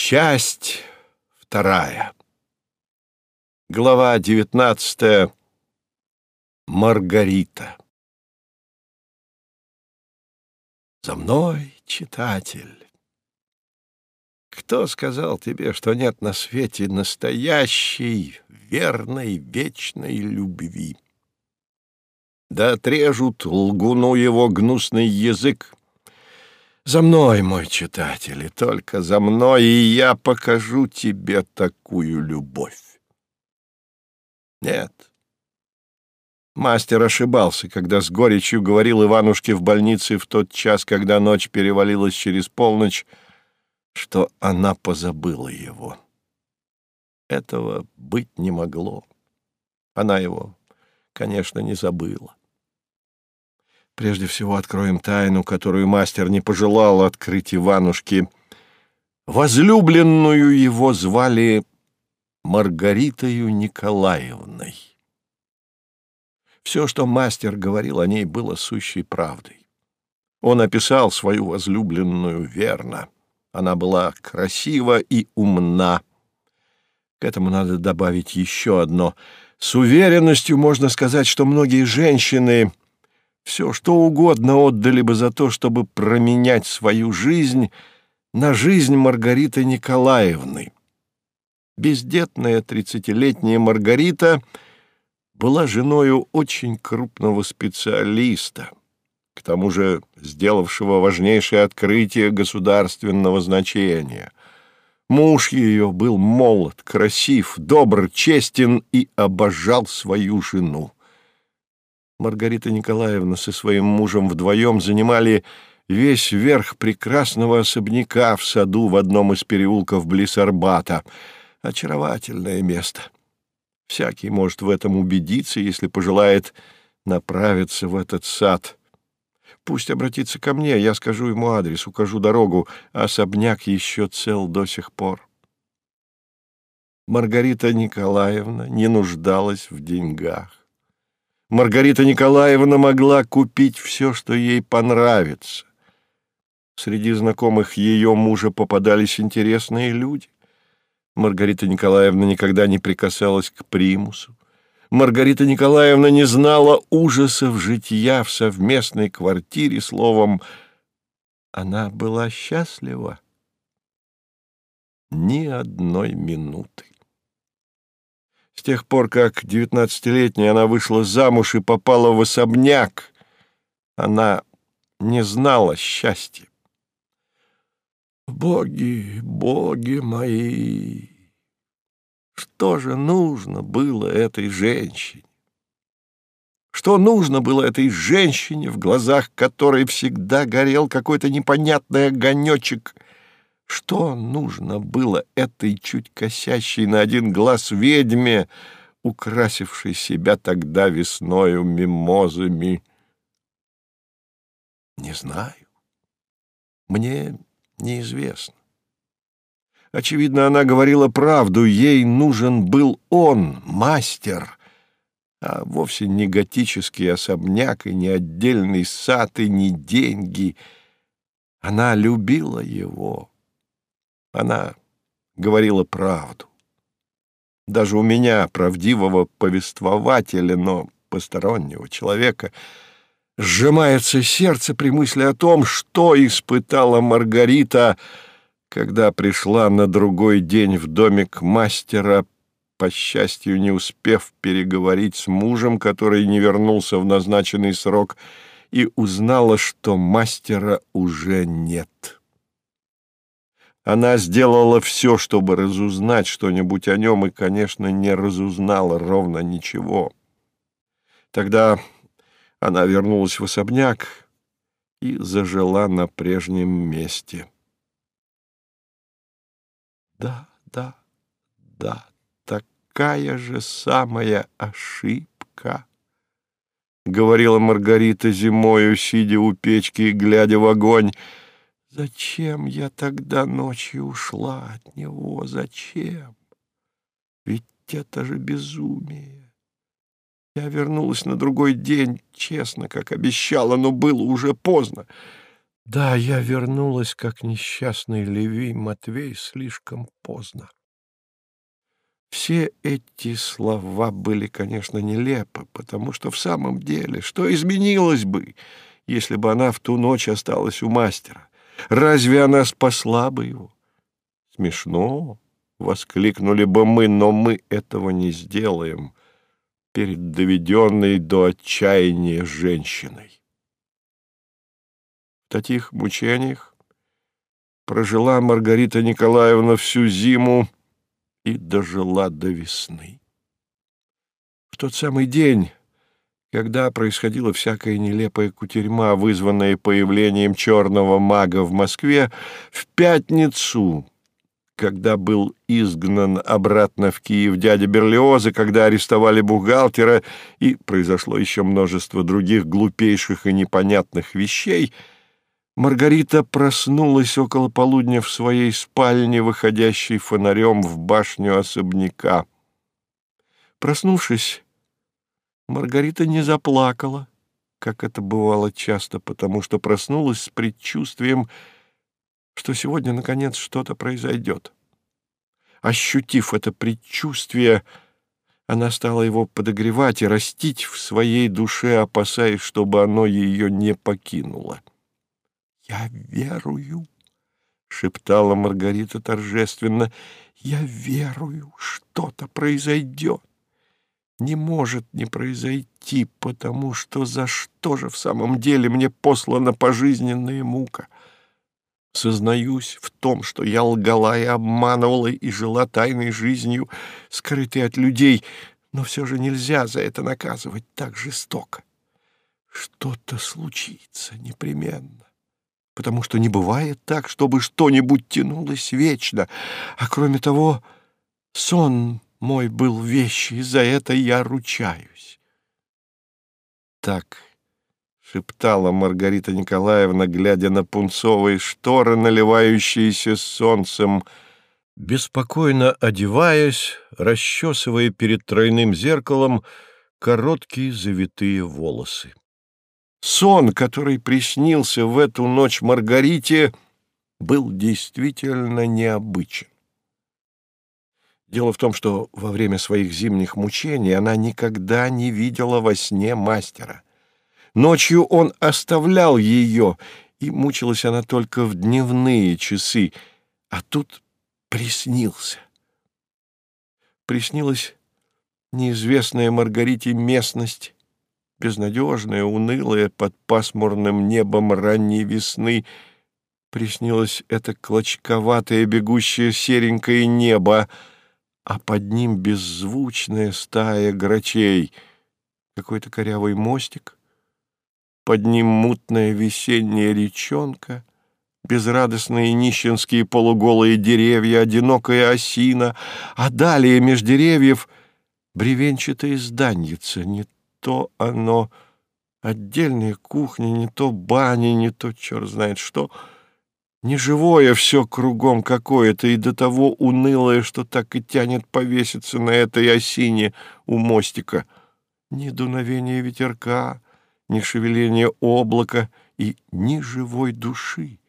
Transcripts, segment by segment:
Часть вторая. Глава девятнадцатая. Маргарита. За мной, читатель. Кто сказал тебе, что нет на свете настоящей, верной, вечной любви? Да отрежут лгуну его гнусный язык, за мной, мой читатель, и только за мной, и я покажу тебе такую любовь. Нет. Мастер ошибался, когда с горечью говорил Иванушке в больнице в тот час, когда ночь перевалилась через полночь, что она позабыла его. Этого быть не могло. Она его, конечно, не забыла. Прежде всего откроем тайну, которую мастер не пожелал открыть Иванушке. Возлюбленную его звали Маргаритою Николаевной. Все, что мастер говорил о ней, было сущей правдой. Он описал свою возлюбленную верно. Она была красива и умна. К этому надо добавить еще одно. С уверенностью можно сказать, что многие женщины все, что угодно отдали бы за то, чтобы променять свою жизнь на жизнь Маргариты Николаевны. Бездетная тридцатилетняя Маргарита была женою очень крупного специалиста, к тому же сделавшего важнейшее открытие государственного значения. Муж ее был молод, красив, добр, честен и обожал свою жену. Маргарита Николаевна со своим мужем вдвоем занимали весь верх прекрасного особняка в саду в одном из переулков близ Арбата. Очаровательное место. Всякий может в этом убедиться, если пожелает направиться в этот сад. Пусть обратится ко мне, я скажу ему адрес, укажу дорогу, а особняк еще цел до сих пор. Маргарита Николаевна не нуждалась в деньгах. Маргарита Николаевна могла купить все, что ей понравится. Среди знакомых ее мужа попадались интересные люди. Маргарита Николаевна никогда не прикасалась к примусу. Маргарита Николаевна не знала ужасов житья в совместной квартире, словом, она была счастлива ни одной минуты. С тех пор, как девятнадцатилетняя она вышла замуж и попала в особняк, она не знала счастья. Боги, боги мои! Что же нужно было этой женщине? Что нужно было этой женщине, в глазах которой всегда горел какой-то непонятный огонечек — что нужно было этой чуть косящей на один глаз ведьме, украсившей себя тогда весною мимозами? Не знаю. Мне неизвестно. Очевидно, она говорила правду. Ей нужен был он, мастер, а вовсе не готический особняк и не отдельный сад и не деньги. Она любила его. Она говорила правду. Даже у меня, правдивого повествователя, но постороннего человека, сжимается сердце при мысли о том, что испытала Маргарита, когда пришла на другой день в домик мастера, по счастью, не успев переговорить с мужем, который не вернулся в назначенный срок, и узнала, что мастера уже нет. Она сделала все, чтобы разузнать что-нибудь о нем, и, конечно, не разузнала ровно ничего. Тогда она вернулась в особняк и зажила на прежнем месте. Да, да, да, такая же самая ошибка, — говорила Маргарита зимою, сидя у печки и глядя в огонь, — Зачем я тогда ночью ушла от него? Зачем? Ведь это же безумие. Я вернулась на другой день, честно, как обещала, но было уже поздно. Да, я вернулась, как несчастный Левий Матвей, слишком поздно. Все эти слова были, конечно, нелепы, потому что в самом деле, что изменилось бы, если бы она в ту ночь осталась у мастера? Разве она спасла бы его? Смешно, — воскликнули бы мы, но мы этого не сделаем перед доведенной до отчаяния женщиной. В таких мучениях прожила Маргарита Николаевна всю зиму, и дожила до весны. В тот самый день, когда происходила всякая нелепая кутерьма, вызванная появлением черного мага в Москве, в пятницу, когда был изгнан обратно в Киев дядя Берлиоза, когда арестовали бухгалтера, и произошло еще множество других глупейших и непонятных вещей — Маргарита проснулась около полудня в своей спальне, выходящей фонарем в башню особняка. Проснувшись, Маргарита не заплакала, как это бывало часто, потому что проснулась с предчувствием, что сегодня, наконец, что-то произойдет. Ощутив это предчувствие, она стала его подогревать и растить в своей душе, опасаясь, чтобы оно ее не покинуло. «Я верую», — шептала Маргарита торжественно, — «я верую, что-то произойдет. Не может не произойти, потому что за что же в самом деле мне послана пожизненная мука?» Сознаюсь в том, что я лгала и обманывала и жила тайной жизнью, скрытой от людей, но все же нельзя за это наказывать так жестоко. Что-то случится непременно потому что не бывает так, чтобы что-нибудь тянулось вечно. А кроме того, сон мой был вещи, за это я ручаюсь. Так шептала Маргарита Николаевна, глядя на пунцовые шторы, наливающиеся солнцем, беспокойно одеваясь, расчесывая перед тройным зеркалом короткие завитые волосы. Сон, который приснился в эту ночь Маргарите, был действительно необычен. Дело в том, что во время своих зимних мучений она никогда не видела во сне мастера. Ночью он оставлял ее, и мучилась она только в дневные часы, а тут приснился. Приснилась неизвестная Маргарите местность, безнадежная, унылая, под пасмурным небом ранней весны, приснилось это клочковатое, бегущее серенькое небо, а под ним беззвучная стая грачей, какой-то корявый мостик, под ним мутная весенняя речонка, безрадостные нищенские полуголые деревья, одинокая осина, а далее меж деревьев бревенчатая зданьица, не то оно отдельная кухня, не то баня, не то черт знает что. Неживое все кругом какое-то, и до того унылое, что так и тянет повеситься на этой осине у мостика. Ни дуновения ветерка, ни шевеления облака и ни живой души.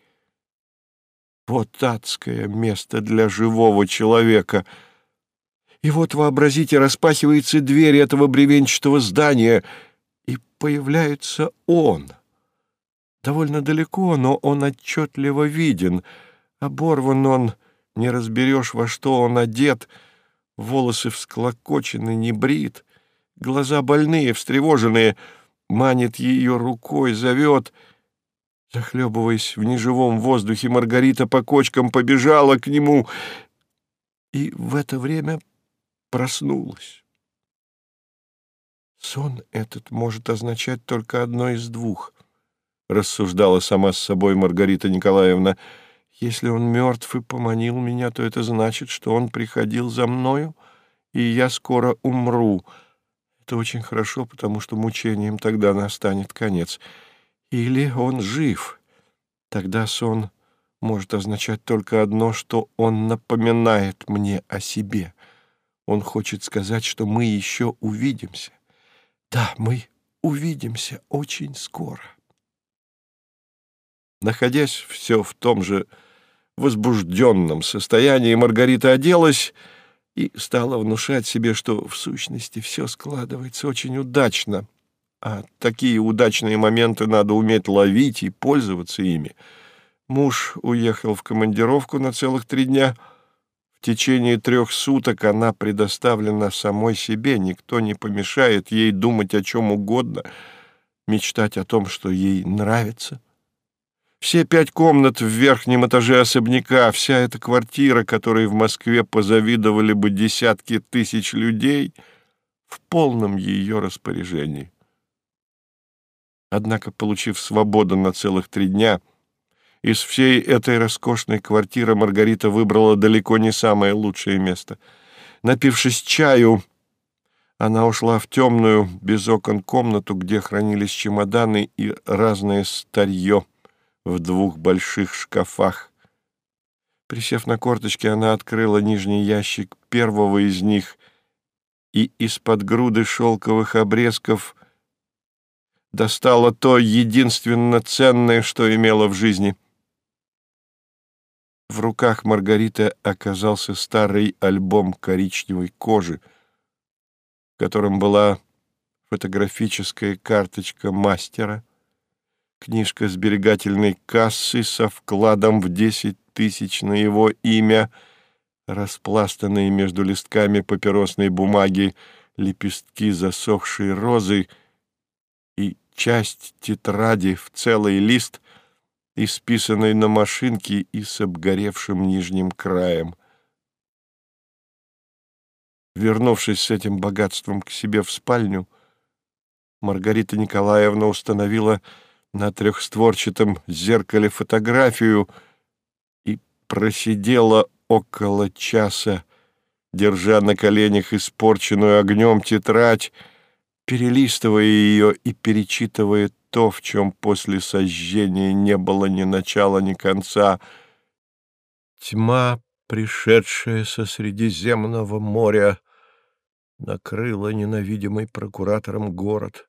Вот адское место для живого человека — и вот, вообразите, распахивается дверь этого бревенчатого здания, и появляется он. Довольно далеко, но он отчетливо виден. Оборван он, не разберешь, во что он одет, волосы всклокочены, не брит, глаза больные, встревоженные, манит ее рукой, зовет — Захлебываясь в неживом воздухе, Маргарита по кочкам побежала к нему, и в это время проснулась. «Сон этот может означать только одно из двух», — рассуждала сама с собой Маргарита Николаевна. «Если он мертв и поманил меня, то это значит, что он приходил за мною, и я скоро умру. Это очень хорошо, потому что мучением тогда настанет конец. Или он жив. Тогда сон может означать только одно, что он напоминает мне о себе». Он хочет сказать, что мы еще увидимся. Да, мы увидимся очень скоро. Находясь все в том же возбужденном состоянии, Маргарита оделась и стала внушать себе, что в сущности все складывается очень удачно, а такие удачные моменты надо уметь ловить и пользоваться ими. Муж уехал в командировку на целых три дня. В течение трех суток она предоставлена самой себе, никто не помешает ей думать о чем угодно, мечтать о том, что ей нравится — все пять комнат в верхнем этаже особняка, вся эта квартира, которой в Москве позавидовали бы десятки тысяч людей, в полном ее распоряжении. Однако, получив свободу на целых три дня, из всей этой роскошной квартиры Маргарита выбрала далеко не самое лучшее место. Напившись чаю, она ушла в темную, без окон комнату, где хранились чемоданы и разное старье — в двух больших шкафах. Присев на корточки, она открыла нижний ящик первого из них и из-под груды шелковых обрезков достала то единственно ценное, что имела в жизни. В руках Маргариты оказался старый альбом коричневой кожи, в котором была фотографическая карточка мастера — книжка сберегательной кассы со вкладом в десять тысяч на его имя, распластанные между листками папиросной бумаги лепестки засохшей розы и часть тетради в целый лист, исписанной на машинке и с обгоревшим нижним краем. Вернувшись с этим богатством к себе в спальню, Маргарита Николаевна установила на трехстворчатом зеркале фотографию и просидела около часа, держа на коленях испорченную огнем тетрадь, перелистывая ее и перечитывая то, в чем после сожжения не было ни начала, ни конца. Тьма, пришедшая со Средиземного моря, накрыла ненавидимый прокуратором город —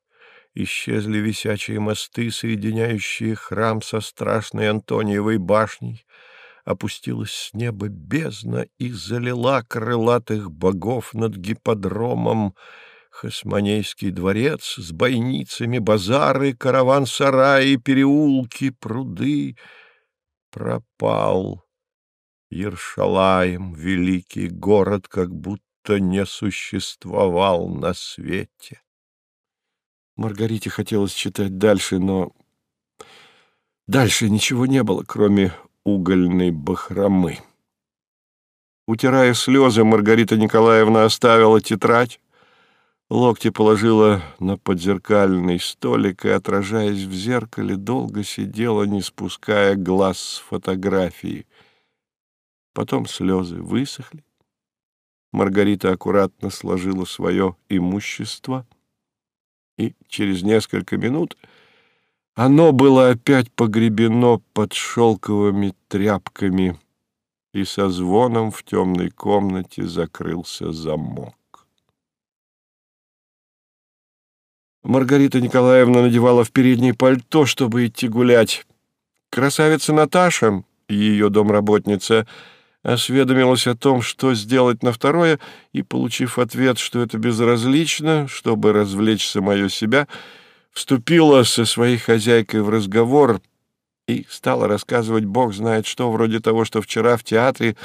исчезли висячие мосты, соединяющие храм со страшной Антониевой башней, опустилась с неба бездна и залила крылатых богов над гипподромом, Хасманейский дворец с бойницами, базары, караван-сараи, переулки, пруды. Пропал Ершалаем, великий город, как будто не существовал на свете. Маргарите хотелось читать дальше, но дальше ничего не было, кроме угольной бахромы. Утирая слезы, Маргарита Николаевна оставила тетрадь, локти положила на подзеркальный столик и, отражаясь в зеркале, долго сидела, не спуская глаз с фотографии. Потом слезы высохли. Маргарита аккуратно сложила свое имущество — и через несколько минут оно было опять погребено под шелковыми тряпками, и со звоном в темной комнате закрылся замок. Маргарита Николаевна надевала в переднее пальто, чтобы идти гулять. Красавица Наташа, ее домработница, — осведомилась о том, что сделать на второе, и, получив ответ, что это безразлично, чтобы развлечь самое себя, вступила со своей хозяйкой в разговор и стала рассказывать бог знает что, вроде того, что вчера в театре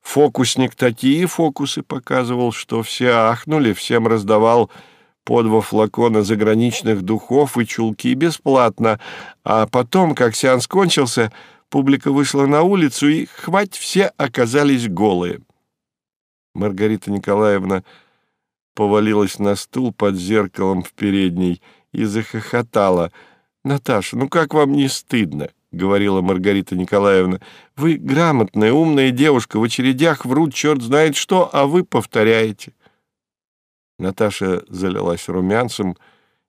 фокусник такие фокусы показывал, что все ахнули, всем раздавал по два флакона заграничных духов и чулки бесплатно, а потом, как сеанс кончился, — Публика вышла на улицу, и хвать все оказались голые. Маргарита Николаевна повалилась на стул под зеркалом в передней и захохотала. «Наташа, ну как вам не стыдно?» — говорила Маргарита Николаевна. «Вы грамотная, умная девушка, в очередях врут черт знает что, а вы повторяете». Наташа залилась румянцем, —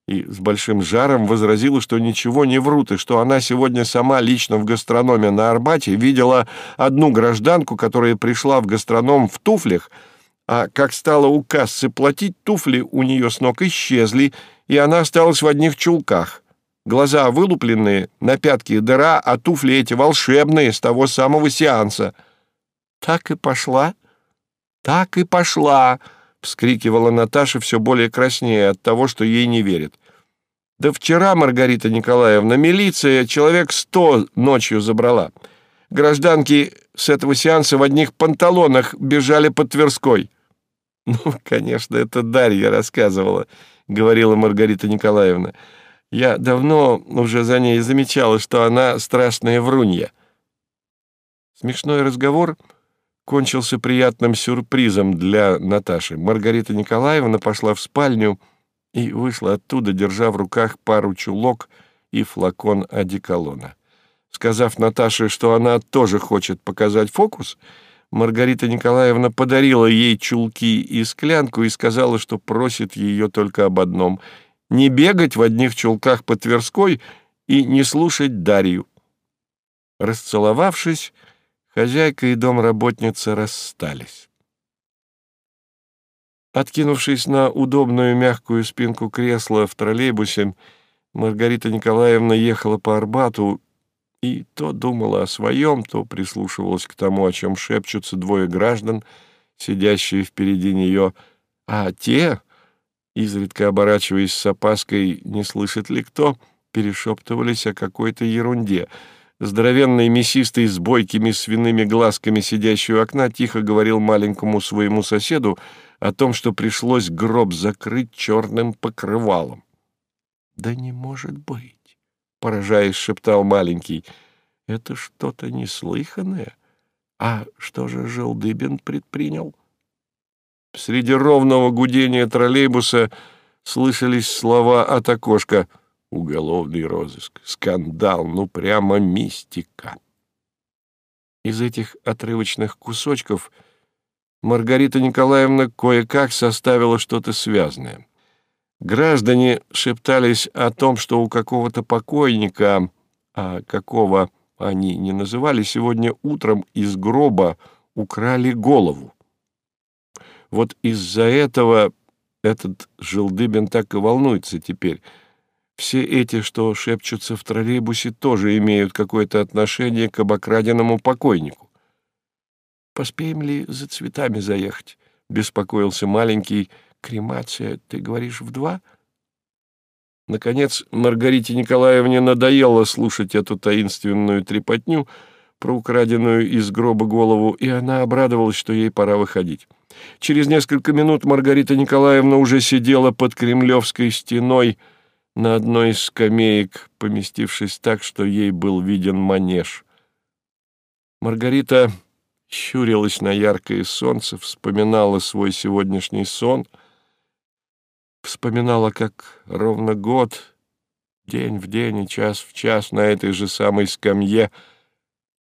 и с большим жаром возразила, что ничего не врут, и что она сегодня сама лично в гастрономе на Арбате видела одну гражданку, которая пришла в гастроном в туфлях, а как стала у кассы платить, туфли у нее с ног исчезли, и она осталась в одних чулках. Глаза вылупленные, на пятке дыра, а туфли эти волшебные, с того самого сеанса». «Так и пошла? Так и пошла!» — вскрикивала Наташа все более краснее от того, что ей не верят. «Да вчера, Маргарита Николаевна, милиция человек сто ночью забрала. Гражданки с этого сеанса в одних панталонах бежали под Тверской». «Ну, конечно, это Дарья рассказывала», — говорила Маргарита Николаевна. «Я давно уже за ней замечала, что она страшная врунья». Смешной разговор кончился приятным сюрпризом для Наташи. Маргарита Николаевна пошла в спальню и вышла оттуда, держа в руках пару чулок и флакон одеколона. Сказав Наташе, что она тоже хочет показать фокус, Маргарита Николаевна подарила ей чулки и склянку и сказала, что просит ее только об одном — не бегать в одних чулках по Тверской и не слушать Дарью. Расцеловавшись, хозяйка и домработница расстались. Откинувшись на удобную мягкую спинку кресла в троллейбусе, Маргарита Николаевна ехала по Арбату и то думала о своем, то прислушивалась к тому, о чем шепчутся двое граждан, сидящие впереди нее, а те, изредка оборачиваясь с опаской, не слышит ли кто, перешептывались о какой-то ерунде. Здоровенный мясистый с бойкими свиными глазками, сидящий у окна, тихо говорил маленькому своему соседу о том, что пришлось гроб закрыть черным покрывалом. «Да не может быть!» — поражаясь, шептал маленький. «Это что-то неслыханное. А что же Желдыбин предпринял?» Среди ровного гудения троллейбуса слышались слова от окошка. «Уголовный розыск, скандал, ну прямо мистика». Из этих отрывочных кусочков Маргарита Николаевна кое-как составила что-то связанное. Граждане шептались о том, что у какого-то покойника, а какого они не называли, сегодня утром из гроба украли голову. Вот из-за этого этот Желдыбин так и волнуется теперь. Все эти, что шепчутся в троллейбусе, тоже имеют какое-то отношение к обокраденному покойнику. «Поспеем ли за цветами заехать?» — беспокоился маленький, — Кремация, ты говоришь, в два? Наконец, Маргарите Николаевне надоело слушать эту таинственную трепотню про украденную из гроба голову, и она обрадовалась, что ей пора выходить. Через несколько минут Маргарита Николаевна уже сидела под Кремлевской стеной на одной из скамеек, поместившись так, что ей был виден манеж. Маргарита щурилась на яркое солнце, вспоминала свой сегодняшний сон — вспоминала, как ровно год, день в день и час в час на этой же самой скамье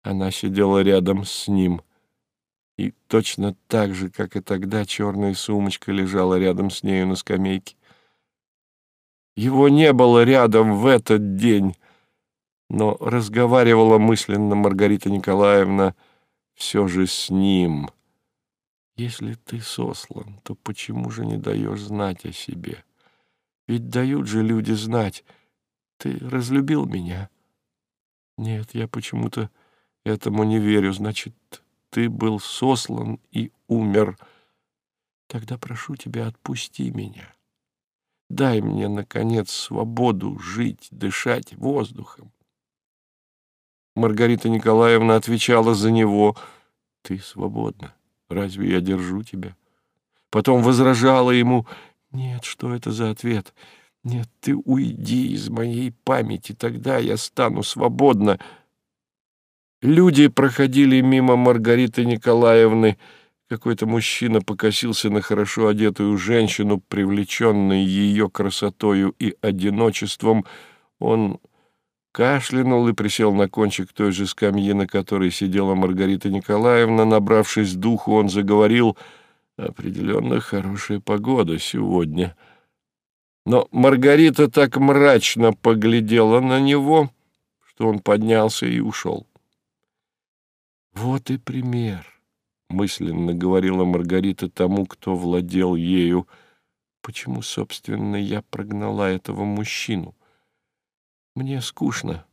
она сидела рядом с ним. И точно так же, как и тогда, черная сумочка лежала рядом с нею на скамейке. Его не было рядом в этот день, но разговаривала мысленно Маргарита Николаевна все же с ним — если ты сослан, то почему же не даешь знать о себе? Ведь дают же люди знать. Ты разлюбил меня? Нет, я почему-то этому не верю. Значит, ты был сослан и умер. Тогда прошу тебя, отпусти меня. Дай мне, наконец, свободу жить, дышать воздухом. Маргарита Николаевна отвечала за него. Ты свободна. Разве я держу тебя? Потом возражала ему, нет, что это за ответ? Нет, ты уйди из моей памяти, тогда я стану свободна. Люди проходили мимо Маргариты Николаевны. Какой-то мужчина покосился на хорошо одетую женщину, привлеченной ее красотою и одиночеством. Он кашлянул и присел на кончик той же скамьи, на которой сидела Маргарита Николаевна. Набравшись духу, он заговорил, «Определенно хорошая погода сегодня». Но Маргарита так мрачно поглядела на него, что он поднялся и ушел. «Вот и пример», — мысленно говорила Маргарита тому, кто владел ею. «Почему, собственно, я прогнала этого мужчину?» Мне скучно,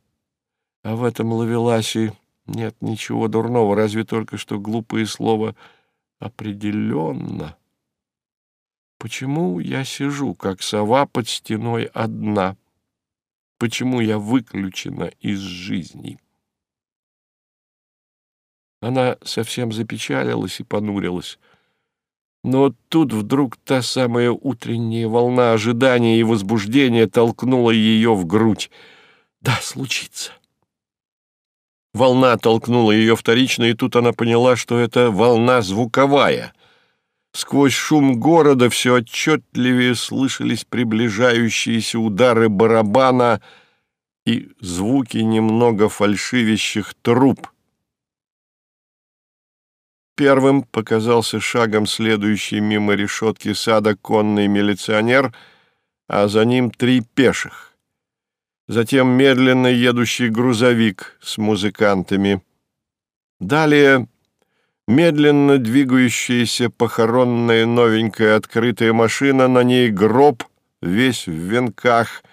а в этом лавеласе нет ничего дурного, разве только что глупое слово «определенно». Почему я сижу, как сова под стеной одна? Почему я выключена из жизни? Она совсем запечалилась и понурилась. Но тут вдруг та самая утренняя волна ожидания и возбуждения толкнула ее в грудь. Да, случится. Волна толкнула ее вторично, и тут она поняла, что это волна звуковая. Сквозь шум города все отчетливее слышались приближающиеся удары барабана и звуки немного фальшивящих труб — Первым показался шагом следующий мимо решетки сада конный милиционер, а за ним три пеших. Затем медленно едущий грузовик с музыкантами. Далее медленно двигающаяся похоронная новенькая открытая машина, на ней гроб, весь в венках,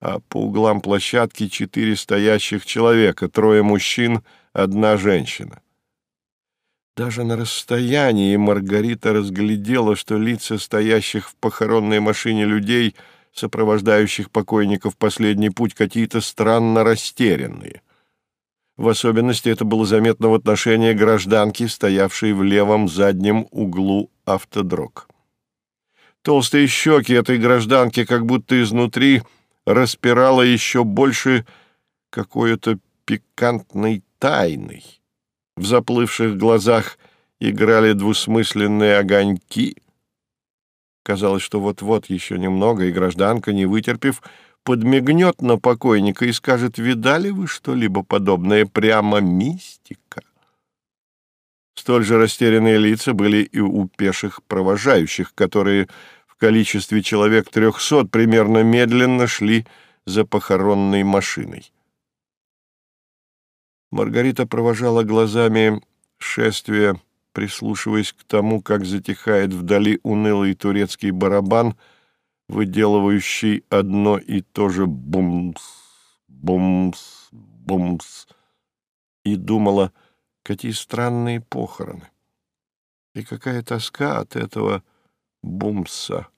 а по углам площадки четыре стоящих человека, трое мужчин, одна женщина. Даже на расстоянии Маргарита разглядела, что лица стоящих в похоронной машине людей, сопровождающих покойников последний путь, какие-то странно растерянные. В особенности это было заметно в отношении гражданки, стоявшей в левом заднем углу автодрог. Толстые щеки этой гражданки как будто изнутри распирало еще больше какой-то пикантной тайной. В заплывших глазах играли двусмысленные огоньки. Казалось, что вот-вот еще немного, и гражданка, не вытерпев, подмигнет на покойника и скажет, «Видали вы что-либо подобное? Прямо мистика». Столь же растерянные лица были и у пеших провожающих, которые в количестве человек трехсот примерно медленно шли за похоронной машиной. Маргарита провожала глазами шествие, прислушиваясь к тому, как затихает вдали унылый турецкий барабан, выделывающий одно и то же бумс, бумс, бумс, и думала, какие странные похороны. И какая тоска от этого бумса.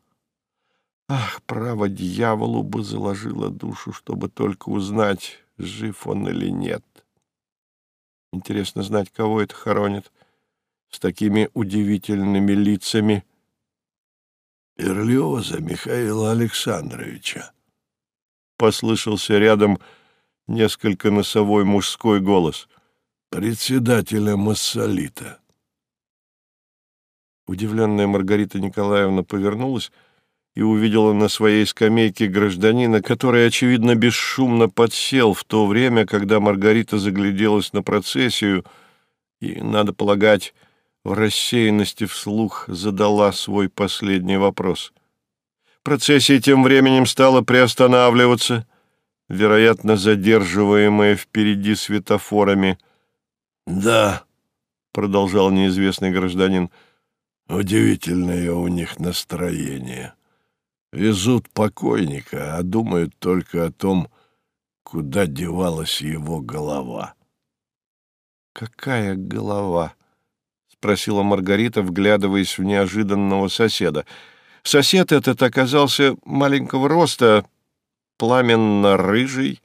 Ах, право, дьяволу бы заложила душу, чтобы только узнать, жив он или нет. Интересно знать, кого это хоронит. С такими удивительными лицами. «Берлиоза Михаила Александровича», — послышался рядом несколько носовой мужской голос. «Председателя Массолита». Удивленная Маргарита Николаевна повернулась и увидела на своей скамейке гражданина, который, очевидно, бесшумно подсел в то время, когда Маргарита загляделась на процессию и, надо полагать, в рассеянности вслух задала свой последний вопрос. Процессия тем временем стала приостанавливаться, вероятно, задерживаемая впереди светофорами. «Да», — продолжал неизвестный гражданин, — «удивительное у них настроение». Везут покойника, а думают только о том, куда девалась его голова. «Какая голова?» — спросила Маргарита, вглядываясь в неожиданного соседа. Сосед этот оказался маленького роста, пламенно-рыжий,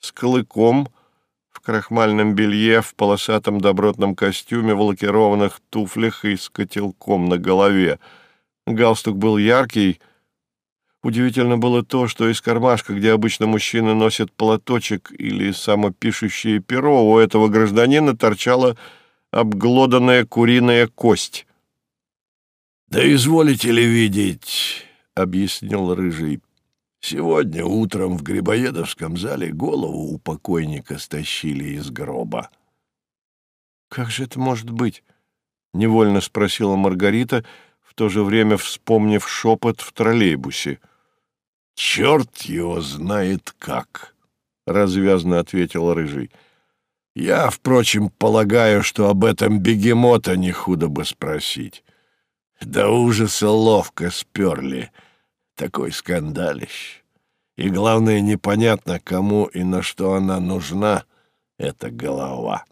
с клыком, в крахмальном белье, в полосатом добротном костюме, в лакированных туфлях и с котелком на голове. Галстук был яркий — Удивительно было то, что из кармашка, где обычно мужчины носят платочек или самопишущее перо, у этого гражданина торчала обглоданная куриная кость. «Да изволите ли видеть», — объяснил Рыжий, — «сегодня утром в Грибоедовском зале голову у покойника стащили из гроба». «Как же это может быть?» — невольно спросила Маргарита, в то же время вспомнив шепот в троллейбусе — «Черт его знает как», — развязно ответил Рыжий. «Я, впрочем, полагаю, что об этом бегемота не худо бы спросить. Да ужаса ловко сперли. Такой скандалищ. И главное, непонятно, кому и на что она нужна, эта голова.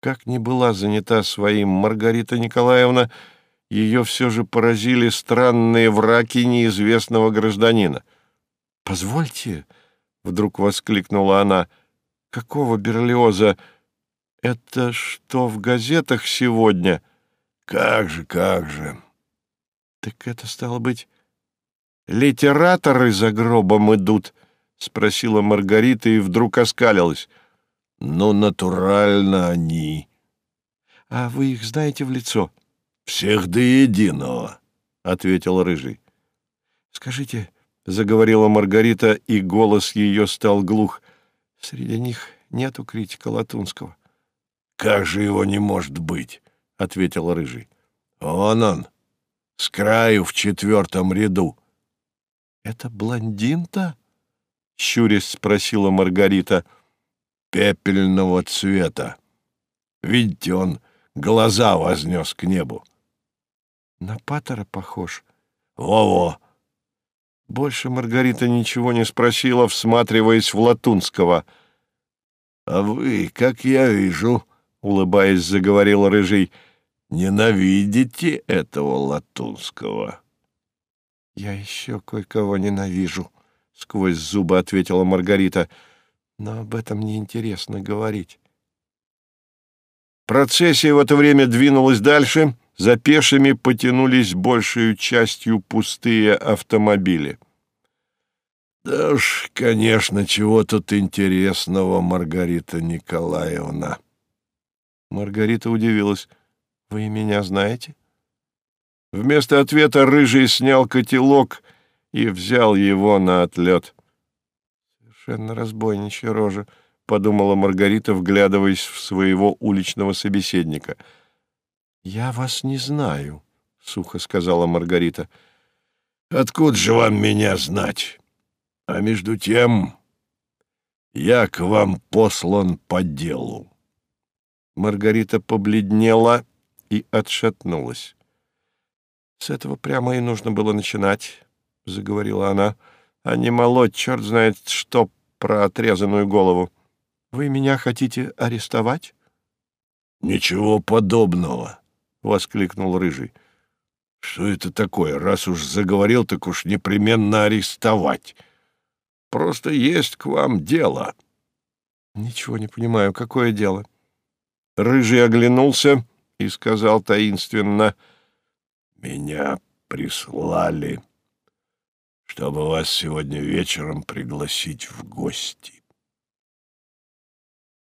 Как ни была занята своим Маргарита Николаевна, ее все же поразили странные враки неизвестного гражданина. «Позвольте», — вдруг воскликнула она, — «какого Берлиоза? Это что в газетах сегодня?» «Как же, как же!» «Так это стало быть...» «Литераторы за гробом идут?» — спросила Маргарита и вдруг оскалилась. «Ну, натурально они». «А вы их знаете в лицо?» «Всех до единого», — ответил Рыжий. «Скажите», — заговорила Маргарита, и голос ее стал глух, — «среди них нету критика Латунского». «Как же его не может быть?» — ответил Рыжий. «Вон он, с краю в четвертом ряду». «Это блондин-то?» — щурясь спросила Маргарита. «Пепельного цвета. Видите, он глаза вознес к небу». «На Паттера похож». «Во-во!» Больше Маргарита ничего не спросила, всматриваясь в Латунского. «А вы, как я вижу, — улыбаясь, заговорил Рыжий, — ненавидите этого Латунского». «Я еще кое-кого ненавижу», — сквозь зубы ответила Маргарита. «Но об этом неинтересно говорить». Процессия в это время двинулась дальше, за пешими потянулись большей частью пустые автомобили. «Да уж, конечно, чего тут интересного, Маргарита Николаевна». Маргарита удивилась. «Вы меня знаете?» Вместо ответа Рыжий снял котелок и взял его на отлет. «Совершенно разбойничья рожа», — подумала Маргарита, вглядываясь в своего уличного собеседника. «Я вас не знаю», — сухо сказала Маргарита. «Откуда же вам меня знать? А между тем я к вам послан по делу». Маргарита побледнела и отшатнулась. «С этого прямо и нужно было начинать», — заговорила она, — «а не молоть, черт знает что, про отрезанную голову. Вы меня хотите арестовать?» «Ничего подобного», — воскликнул Рыжий. «Что это такое? Раз уж заговорил, так уж непременно арестовать. Просто есть к вам дело». «Ничего не понимаю. Какое дело?» Рыжий оглянулся и сказал таинственно — меня прислали, чтобы вас сегодня вечером пригласить в гости.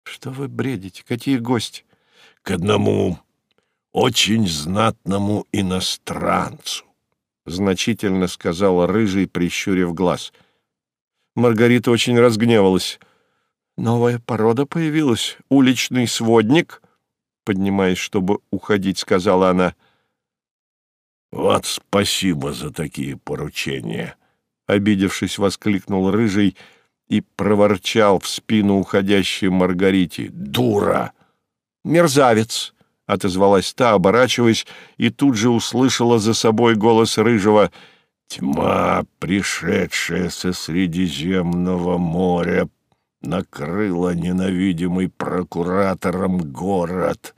Что вы бредите? Какие гости? К одному очень знатному иностранцу, значительно сказала рыжий, прищурив глаз. Маргарита очень разгневалась. Новая порода появилась, уличный сводник, поднимаясь, чтобы уходить, сказала она. — «Вот спасибо за такие поручения!» Обидевшись, воскликнул Рыжий и проворчал в спину уходящей Маргарите. «Дура!» «Мерзавец!» — отозвалась та, оборачиваясь, и тут же услышала за собой голос Рыжего. «Тьма, пришедшая со Средиземного моря, накрыла ненавидимый прокуратором город».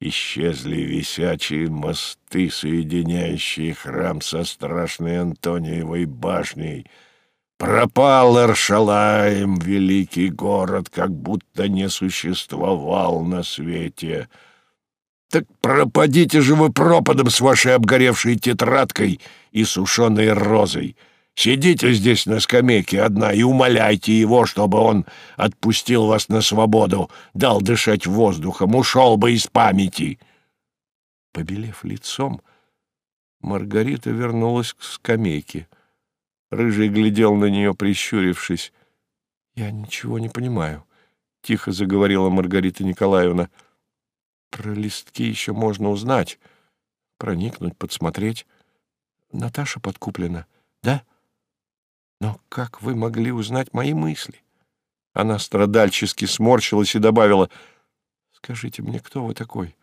Исчезли висячие мосты, соединяющие храм со страшной Антониевой башней. Пропал Эршалаем, великий город, как будто не существовал на свете. Так пропадите же вы пропадом с вашей обгоревшей тетрадкой и сушеной розой. Сидите здесь на скамейке одна и умоляйте его, чтобы он отпустил вас на свободу, дал дышать воздухом, ушел бы из памяти. Побелев лицом, Маргарита вернулась к скамейке. Рыжий глядел на нее, прищурившись. — Я ничего не понимаю, — тихо заговорила Маргарита Николаевна. — Про листки еще можно узнать, проникнуть, подсмотреть. Наташа подкуплена, да? — но как вы могли узнать мои мысли? Она страдальчески сморщилась и добавила, «Скажите мне, кто вы такой?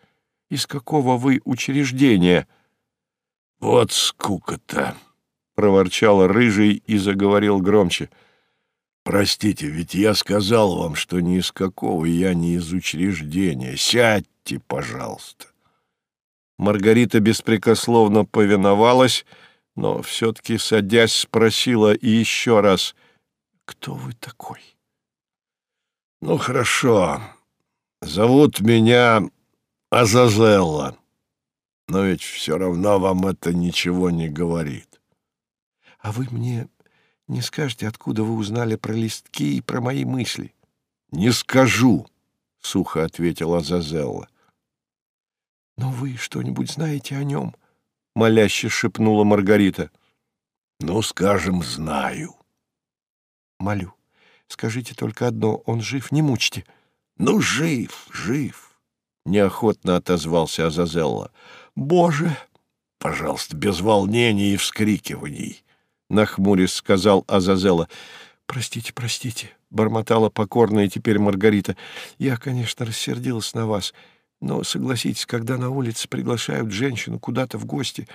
Из какого вы учреждения?» «Вот скука-то!» — проворчал Рыжий и заговорил громче. «Простите, ведь я сказал вам, что ни из какого я не из учреждения. Сядьте, пожалуйста». Маргарита беспрекословно повиновалась, но все-таки, садясь, спросила и еще раз, «Кто вы такой?» «Ну, хорошо. Зовут меня Азазелла. Но ведь все равно вам это ничего не говорит». «А вы мне не скажете, откуда вы узнали про листки и про мои мысли?» «Не скажу», — сухо ответила Азазелла. «Но вы что-нибудь знаете о нем?» — моляще шепнула Маргарита. «Ну, скажем, знаю». «Молю, скажите только одно, он жив, не мучьте». «Ну, жив, жив», — неохотно отозвался Азазелла. «Боже!» «Пожалуйста, без волнений и вскрикиваний», — нахмурясь сказал Азазелла. «Простите, простите», — бормотала покорная теперь Маргарита. «Я, конечно, рассердилась на вас». Но, согласитесь, когда на улице приглашают женщину куда-то в гости,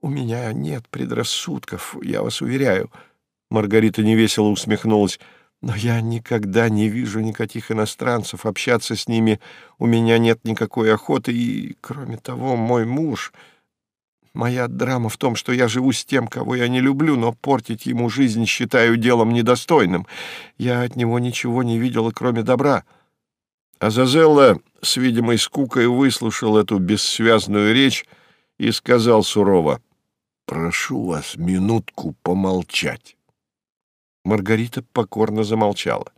у меня нет предрассудков, я вас уверяю. Маргарита невесело усмехнулась. Но я никогда не вижу никаких иностранцев, общаться с ними у меня нет никакой охоты, и, кроме того, мой муж... Моя драма в том, что я живу с тем, кого я не люблю, но портить ему жизнь считаю делом недостойным. Я от него ничего не видела, кроме добра. Азазелла с видимой скукой выслушал эту бессвязную речь и сказал сурово, «Прошу вас минутку помолчать». Маргарита покорно замолчала.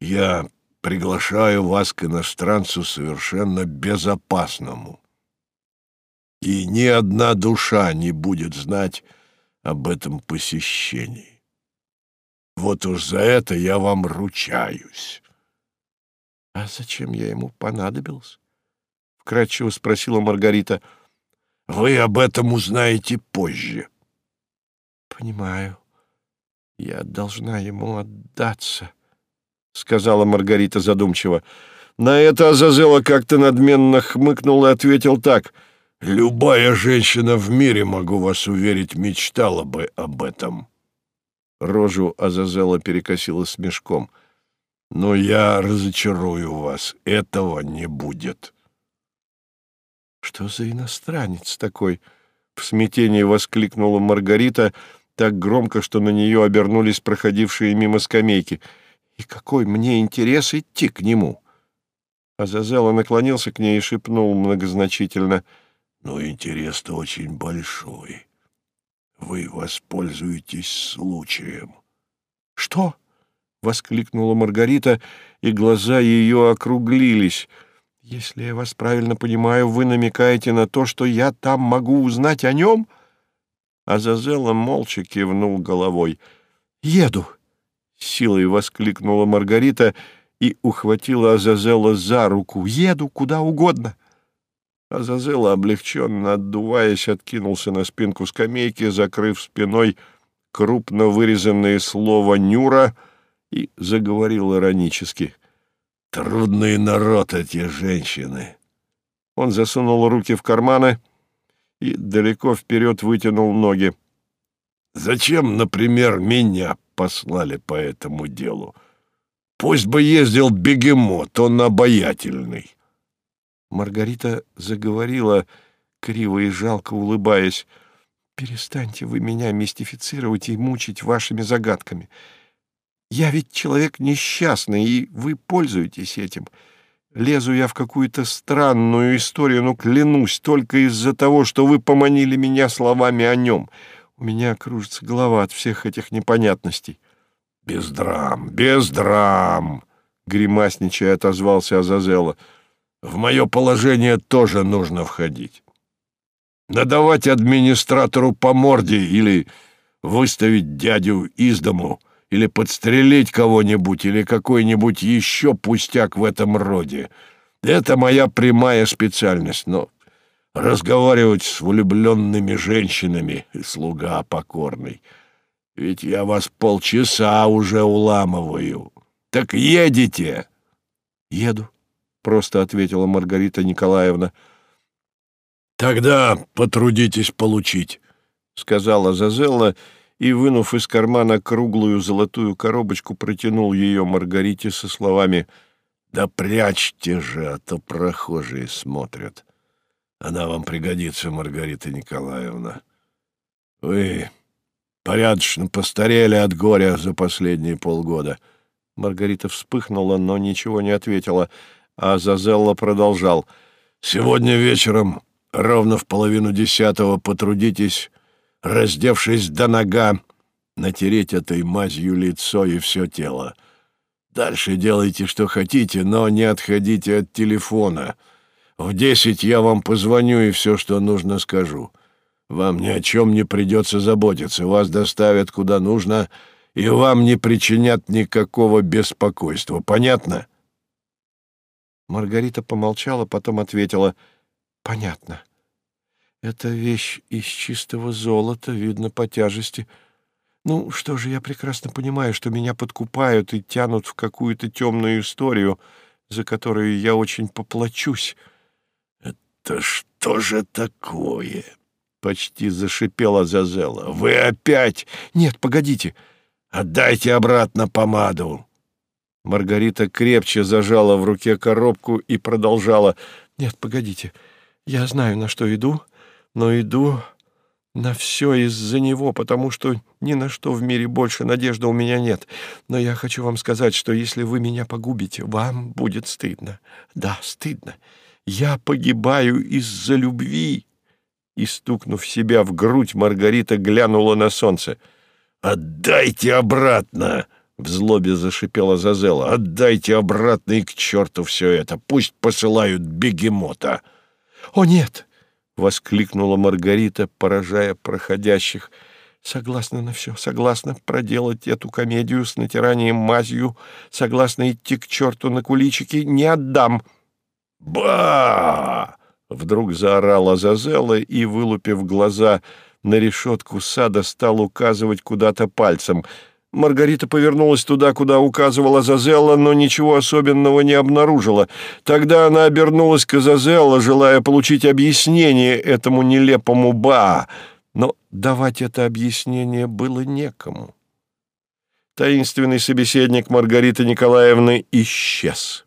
«Я приглашаю вас к иностранцу совершенно безопасному, и ни одна душа не будет знать об этом посещении. Вот уж за это я вам ручаюсь». — А зачем я ему понадобился? — вкратчиво спросила Маргарита. — Вы об этом узнаете позже. — Понимаю. Я должна ему отдаться, — сказала Маргарита задумчиво. На это Азазела как-то надменно хмыкнул и ответил так. «Любая женщина в мире, могу вас уверить, мечтала бы об этом». Рожу Азазела перекосила смешком — но я разочарую вас, этого не будет. Что за иностранец такой? В смятении воскликнула Маргарита так громко, что на нее обернулись проходившие мимо скамейки. И какой мне интерес идти к нему? Азазела наклонился к ней и шепнул многозначительно. «Но интерес-то очень большой. Вы воспользуетесь случаем». «Что?» воскликнула Маргарита, и глаза ее округлились. «Если я вас правильно понимаю, вы намекаете на то, что я там могу узнать о нем?» Азазела молча кивнул головой. «Еду!» — силой воскликнула Маргарита и ухватила Азазела за руку. «Еду куда угодно!» Азазела, облегченно отдуваясь, откинулся на спинку скамейки, закрыв спиной крупно вырезанное слово «Нюра», и заговорил иронически. «Трудный народ эти женщины!» Он засунул руки в карманы и далеко вперед вытянул ноги. «Зачем, например, меня послали по этому делу? Пусть бы ездил бегемот, он обаятельный!» Маргарита заговорила, криво и жалко улыбаясь. «Перестаньте вы меня мистифицировать и мучить вашими загадками. Я ведь человек несчастный, и вы пользуетесь этим. Лезу я в какую-то странную историю, но клянусь, только из-за того, что вы поманили меня словами о нем. У меня кружится голова от всех этих непонятностей. — Без драм, без драм! — гримасничая отозвался Азазела. — В мое положение тоже нужно входить. Надавать администратору по морде или выставить дядю из дому — или подстрелить кого-нибудь, или какой-нибудь еще пустяк в этом роде. Это моя прямая специальность, но разговаривать с влюбленными женщинами — слуга покорный. Ведь я вас полчаса уже уламываю. Так едете? — Еду, — просто ответила Маргарита Николаевна. — Тогда потрудитесь получить — сказала Зазелла, и, вынув из кармана круглую золотую коробочку, протянул ее Маргарите со словами «Да прячьте же, а то прохожие смотрят. Она вам пригодится, Маргарита Николаевна. Вы порядочно постарели от горя за последние полгода». Маргарита вспыхнула, но ничего не ответила, а Зазелла продолжал. «Сегодня вечером, ровно в половину десятого, потрудитесь раздевшись до нога, натереть этой мазью лицо и все тело. Дальше делайте, что хотите, но не отходите от телефона. В десять я вам позвоню и все, что нужно, скажу. Вам ни о чем не придется заботиться, вас доставят куда нужно, и вам не причинят никакого беспокойства. Понятно?» Маргарита помолчала, потом ответила «Понятно». Это вещь из чистого золота, видно по тяжести. Ну, что же, я прекрасно понимаю, что меня подкупают и тянут в какую-то темную историю, за которую я очень поплачусь. — Это что же такое? — почти зашипела Зазела. — Вы опять... — Нет, погодите. — Отдайте обратно помаду. Маргарита крепче зажала в руке коробку и продолжала. — Нет, погодите. Я знаю, на что иду. — но иду на все из-за него, потому что ни на что в мире больше надежды у меня нет. Но я хочу вам сказать, что если вы меня погубите, вам будет стыдно. Да, стыдно. Я погибаю из-за любви». И, стукнув себя в грудь, Маргарита глянула на солнце. «Отдайте обратно!» — в злобе зашипела Зазела. «Отдайте обратно и к черту все это! Пусть посылают бегемота!» «О, нет!» — воскликнула Маргарита, поражая проходящих. «Согласна на все, согласна проделать эту комедию с натиранием мазью, согласна идти к черту на куличики, не отдам!» «Ба!» — вдруг заорала Зазела и, вылупив глаза на решетку сада, стал указывать куда-то пальцем — Маргарита повернулась туда, куда указывала Зазелла, но ничего особенного не обнаружила. Тогда она обернулась к Зазелла, желая получить объяснение этому нелепому ба, но давать это объяснение было некому. Таинственный собеседник Маргариты Николаевны исчез.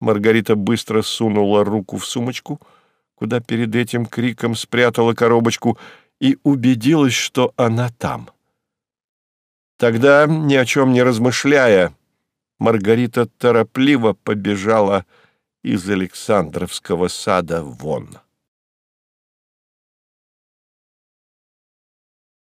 Маргарита быстро сунула руку в сумочку, куда перед этим криком спрятала коробочку, и убедилась, что она там — Тогда, ни о чем не размышляя, Маргарита торопливо побежала из Александровского сада вон.